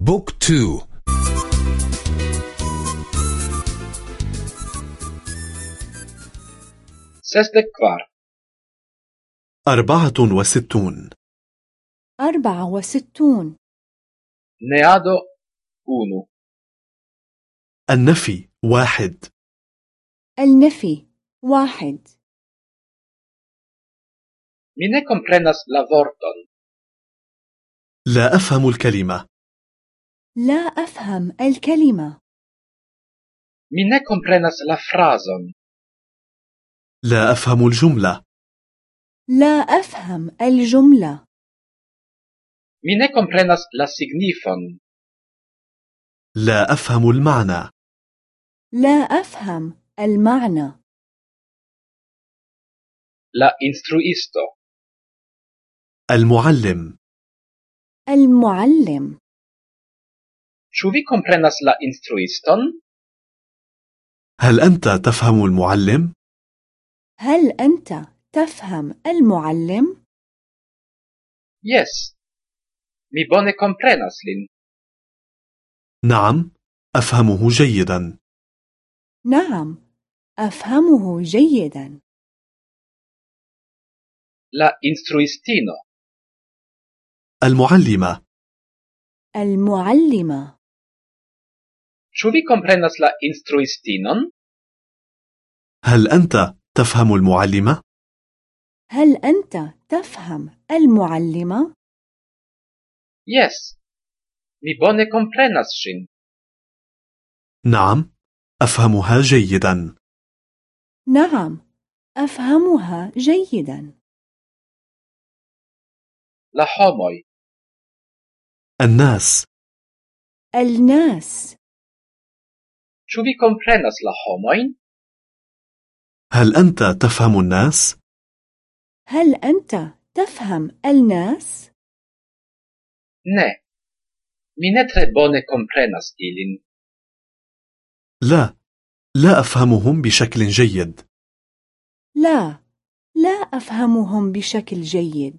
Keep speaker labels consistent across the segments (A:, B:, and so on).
A: book two.
B: sesdek kvar.
C: أربعة وستون.
D: أربعة وستون.
B: neado unu.
C: النفي واحد.
D: النفي واحد.
B: Mi ne komprenas la vorton.
C: لا أفهم الكلمة.
D: لا أفهم الكلمة.
B: Mi ne comprenas la frazon.
C: لا أفهم الجملة.
D: لا أفهم الجملة.
B: Mi ne comprenas la signifon.
C: لا أفهم المعنى.
D: لا أفهم المعنى.
B: La instruisto.
C: المعلم.
D: المعلم.
B: Ĉu vi comprenas la instruiston?
C: هل أنت تفهم المعلم؟
D: هل أنت تفهم المعلم؟
B: Yes. Mi bone comprenas lin.
C: نعم أفهمه جيدا
D: نعم أفهمه جيدا
B: La instruistino.
C: المعلمة
D: المعلمة
B: Ĉu vi comprenas la instruistinon?
C: هل أنت تفهم المعلمة؟
D: هل أنت تفهم المعلمة؟
B: Yes. Mi bone comprenas ŝin.
C: نعم أفهمها جيدا
D: نعم أفهمها جيدا
B: La homoj.
C: الناس
D: الناس
B: Ĉu vi comprenas la homojn?
C: هل أنت تفهم الناس؟
D: هل أنت تفهم الناس؟
B: Ne. Mi ne tre bone comprenas ilin.
C: لا لا أفهمهم بشكل جيد
D: لا لا أفهمهم بشكل جيد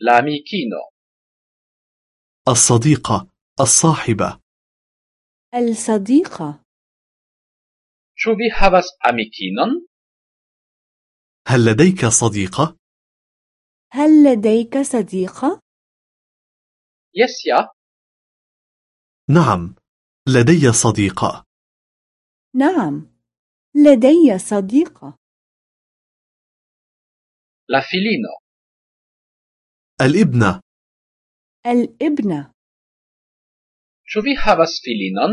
B: amikino.
C: الصديقة الصاحبة
D: الصديقة
B: Ĉu vi havas amikinon?
C: هل لديك صديقة؟
D: هل لديك صديقة؟
B: Yes, ja.
C: نعم لدي صديقة
D: نعم لدي صديقة
B: La filino.
C: الابنة
D: الابنة
B: Ĉu vi havas filinon?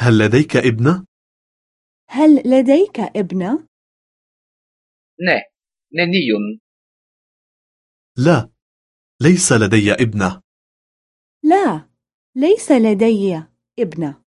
C: هل لديك ابنة؟
D: هل لديك ابنة؟
B: Ne. Neniun.
C: لا ليس لدي ابنة
D: لا ليس لدي ابنة